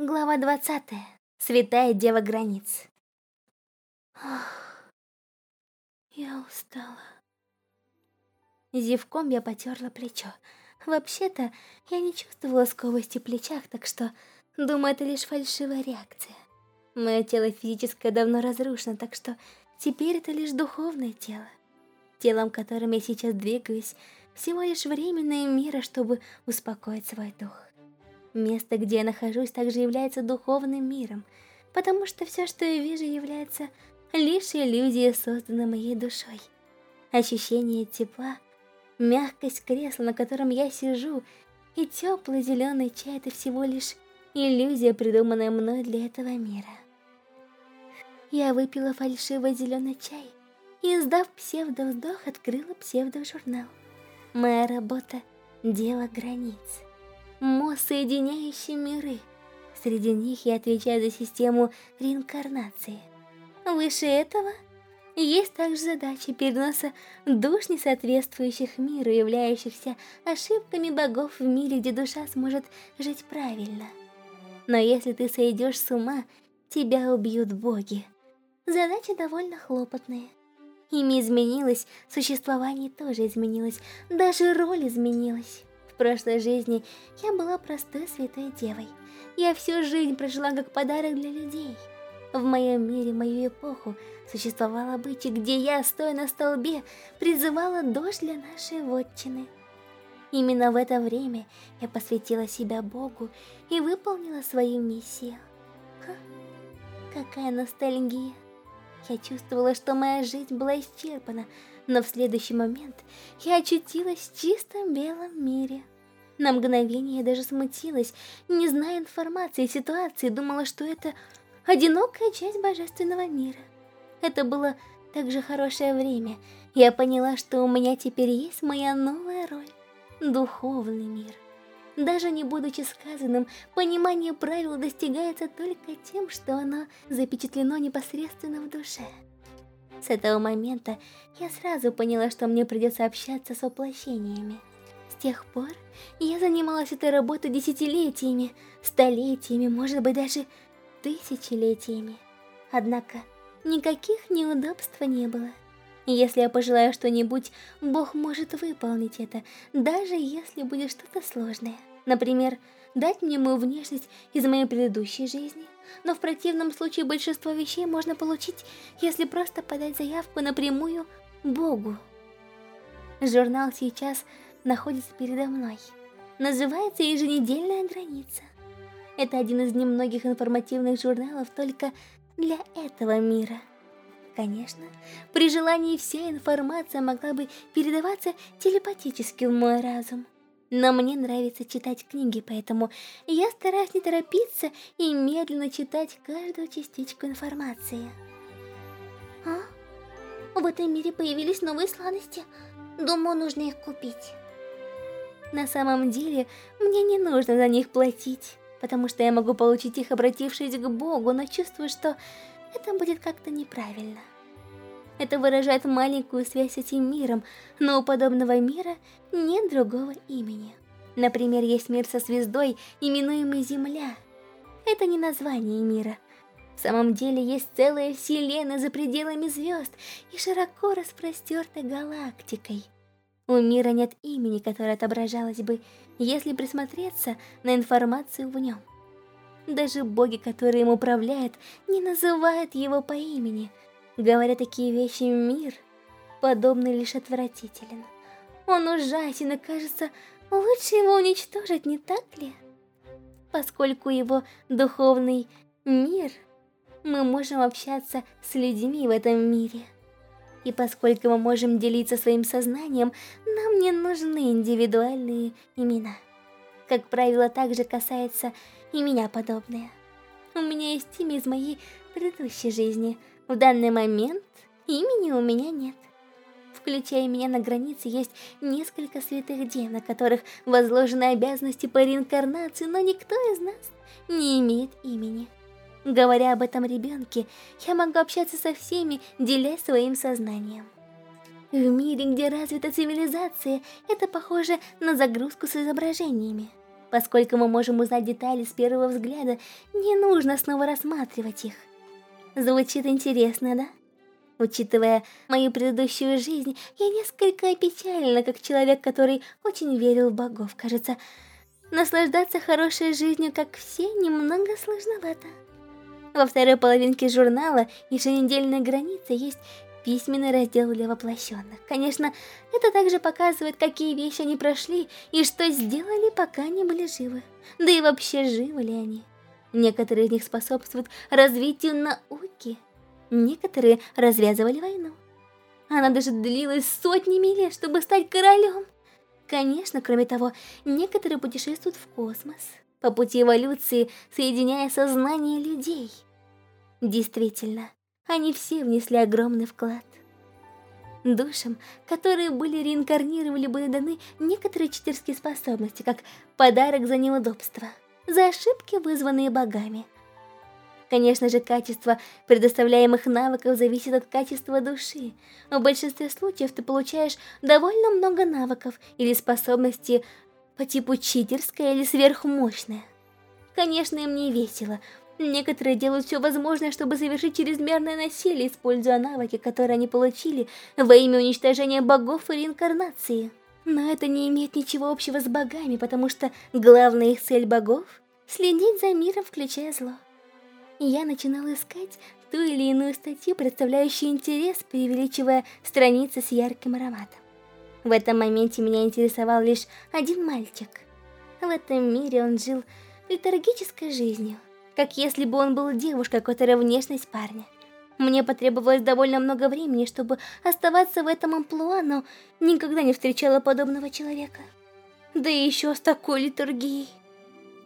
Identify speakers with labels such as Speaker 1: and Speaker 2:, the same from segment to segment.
Speaker 1: Глава 20. Святая Дева Границ. Я устала. Зевком я потерла плечо. Вообще-то, я не чувствовала сковости в плечах, так что, думаю, это лишь фальшивая реакция. Мое тело физическое давно разрушено, так что теперь это лишь духовное тело. Телом, которым я сейчас двигаюсь, всего лишь временная мера, чтобы успокоить свой дух. Место, где я нахожусь, также является духовным миром, потому что все, что я вижу, является лишь иллюзией, созданной моей душой. Ощущение тепла, мягкость кресла, на котором я сижу, и теплый зеленый чай — это всего лишь иллюзия, придуманная мной для этого мира. Я выпила фальшивый зеленый чай и, издав псевдовздох, открыла псевдожурнал. Моя работа — дело границ соединяющий миры. Среди них я отвечаю за систему реинкарнации. Выше этого есть также задача переноса душ, не соответствующих миру, являющихся ошибками богов в мире, где душа сможет жить правильно. Но если ты сойдешь с ума, тебя убьют боги. Задача довольно хлопотная. Ими изменилось, существование тоже изменилось, даже роль изменилась прошлой жизни я была простой святой девой. Я всю жизнь прожила как подарок для людей. В моем мире, мою эпоху, существовал обычай, где я, стоя на столбе, призывала дождь для нашей вотчины. Именно в это время я посвятила себя Богу и выполнила свою миссию. Ха, какая ностальгия. Я чувствовала, что моя жизнь была исчерпана, но в следующий момент я очутилась в чистом белом мире. На мгновение я даже смутилась, не зная информации и ситуации, думала, что это одинокая часть божественного мира. Это было также хорошее время. Я поняла, что у меня теперь есть моя новая роль — духовный мир. Даже не будучи сказанным, понимание правил достигается только тем, что оно запечатлено непосредственно в душе. С этого момента я сразу поняла, что мне придется общаться с воплощениями. С тех пор я занималась этой работой десятилетиями, столетиями, может быть даже тысячелетиями. Однако никаких неудобств не было. Если я пожелаю что-нибудь, Бог может выполнить это, даже если будет что-то сложное. Например, дать мне мою внешность из моей предыдущей жизни. Но в противном случае большинство вещей можно получить, если просто подать заявку напрямую Богу. Журнал сейчас находится передо мной. Называется «Еженедельная граница». Это один из немногих информативных журналов только для этого мира. Конечно, при желании вся информация могла бы передаваться телепатически в мой разум. Но мне нравится читать книги, поэтому я стараюсь не торопиться и медленно читать каждую частичку информации. А? В этом мире появились новые сладости. Думаю, нужно их купить. На самом деле, мне не нужно за них платить, потому что я могу получить их, обратившись к Богу, но чувствую, что это будет как-то неправильно. Это выражает маленькую связь с этим миром, но у подобного мира нет другого имени. Например, есть мир со звездой, именуемый Земля. Это не название мира. В самом деле есть целая вселенная за пределами звезд и широко распростертой галактикой. У мира нет имени, которое отображалось бы, если присмотреться на информацию в нем. Даже боги, которые им управляют, не называют его по имени. Говоря такие вещи, мир, подобный лишь отвратителен. Он ужасен и, кажется, лучше его уничтожить, не так ли? Поскольку его духовный мир, мы можем общаться с людьми в этом мире. И поскольку мы можем делиться своим сознанием, нам не нужны индивидуальные имена. Как правило, также касается и меня подобное. У меня есть имя из моей предыдущей жизни. В данный момент имени у меня нет. Включая меня на границе, есть несколько святых дев, на которых возложены обязанности по реинкарнации, но никто из нас не имеет имени. Говоря об этом ребенке, я могу общаться со всеми, делясь своим сознанием. В мире, где развита цивилизация, это похоже на загрузку с изображениями. Поскольку мы можем узнать детали с первого взгляда, не нужно снова рассматривать их. Звучит интересно, да? Учитывая мою предыдущую жизнь, я несколько опечалена, как человек, который очень верил в богов. Кажется, наслаждаться хорошей жизнью, как все, немного сложновато. Во второй половинке журнала «Еженедельная граница» есть письменный раздел для воплощенных. Конечно, это также показывает, какие вещи они прошли и что сделали, пока они были живы. Да и вообще, живы ли они. Некоторые из них способствуют развитию науки, некоторые развязывали войну. Она даже длилась сотнями лет, чтобы стать королем. Конечно, кроме того, некоторые путешествуют в космос, по пути эволюции, соединяя сознание людей. Действительно, они все внесли огромный вклад. Душам, которые были реинкарнировали, были даны некоторые читерские способности, как подарок за неудобство, за ошибки, вызванные богами. Конечно же, качество предоставляемых навыков зависит от качества души. В большинстве случаев ты получаешь довольно много навыков или способностей по типу читерская или сверхмощная. Конечно, им не весело, Некоторые делают все возможное, чтобы завершить чрезмерное насилие, используя навыки, которые они получили во имя уничтожения богов и реинкарнации. Но это не имеет ничего общего с богами, потому что главная их цель богов — следить за миром, включая зло. Я начинала искать ту или иную статью, представляющую интерес, преувеличивая страницы с ярким ароматом. В этом моменте меня интересовал лишь один мальчик. В этом мире он жил литургической жизнью как если бы он был девушкой, которая внешность парня. Мне потребовалось довольно много времени, чтобы оставаться в этом амплуа, но никогда не встречала подобного человека. Да и еще с такой литургией.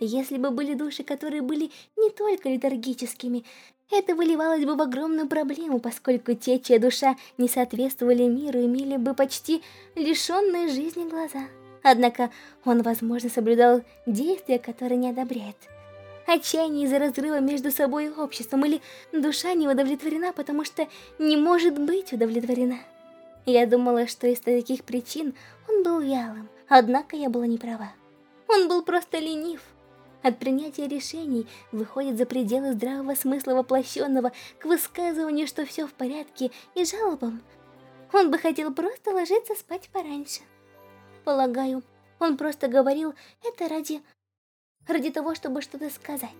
Speaker 1: Если бы были души, которые были не только литургическими, это выливалось бы в огромную проблему, поскольку те, чья душа не соответствовали миру, имели бы почти лишенные жизни глаза. Однако он, возможно, соблюдал действия, которые не одобряет отчаяние из-за разрыва между собой и обществом, или душа не удовлетворена, потому что не может быть удовлетворена. Я думала, что из таких причин он был вялым, однако я была не права. Он был просто ленив. От принятия решений выходит за пределы здравого смысла воплощенного к высказыванию, что все в порядке, и жалобам. Он бы хотел просто ложиться спать пораньше. Полагаю, он просто говорил это ради ради того, чтобы что-то сказать.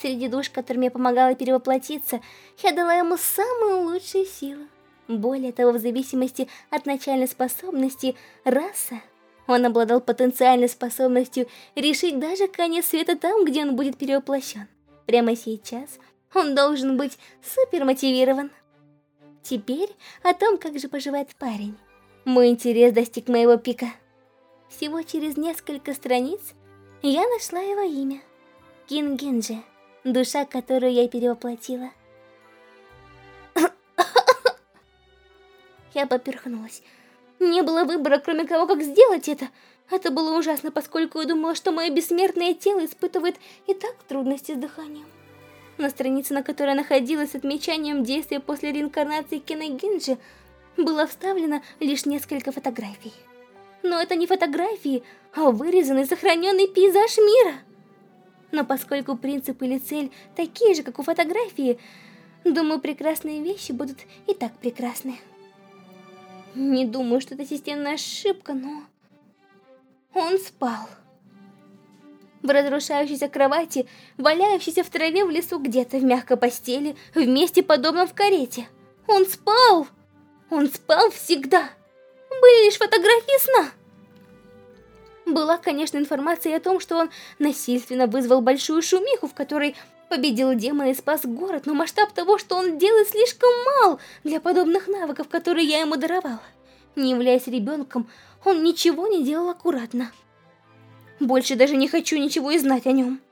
Speaker 1: Среди душ, которым я помогала перевоплотиться, я дала ему самые лучшие силы. Более того, в зависимости от начальной способности раса, он обладал потенциальной способностью решить даже конец света там, где он будет перевоплощен. Прямо сейчас он должен быть супер мотивирован. Теперь о том, как же поживает парень. Мой интерес достиг моего пика. Всего через несколько страниц я нашла его имя. Кингинджи, душа, которую я перевоплотила. Я поперхнулась. Не было выбора, кроме того, как сделать это. Это было ужасно, поскольку я думала, что мое бессмертное тело испытывает и так трудности с дыханием. На странице, на которой находилась с отмечанием действия после реинкарнации Кингинджи, было вставлено лишь несколько фотографий. Но это не фотографии, а вырезанный сохраненный пейзаж мира. Но поскольку принцип или цель такие же, как у фотографии, думаю, прекрасные вещи будут и так прекрасны. Не думаю, что это системная ошибка, но... Он спал. В разрушающейся кровати, валяющейся в траве в лесу где-то в мягкой постели, вместе подобном в карете. Он спал! Он спал всегда! Были лишь фотографии сна. Была, конечно, информация о том, что он насильственно вызвал большую шумиху, в которой победил демона и спас город, но масштаб того, что он делает, слишком мал для подобных навыков, которые я ему даровала. Не являясь ребенком, он ничего не делал аккуратно. Больше даже не хочу ничего и знать о нем.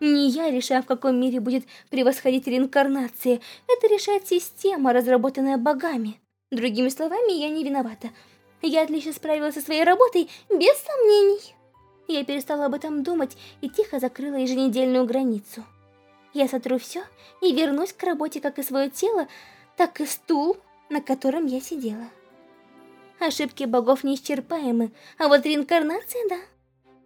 Speaker 1: Не я решаю, в каком мире будет превосходить реинкарнация. Это решает система, разработанная богами. Другими словами, я не виновата. Я отлично справилась со своей работой, без сомнений. Я перестала об этом думать и тихо закрыла еженедельную границу. Я сотру все и вернусь к работе как и свое тело, так и стул, на котором я сидела. Ошибки богов неисчерпаемы, а вот реинкарнация, да.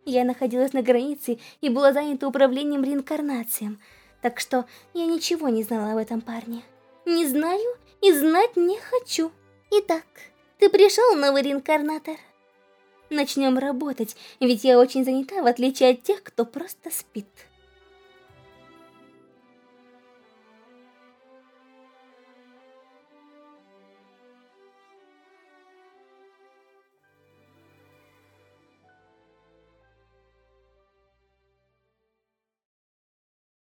Speaker 1: Я находилась на границе и была занята управлением реинкарнацией, так что я ничего не знала об этом парне. Не знаю и знать не хочу. Итак, ты пришел, новый реинкарнатор? Начнем работать, ведь я очень занята, в отличие от тех, кто просто спит.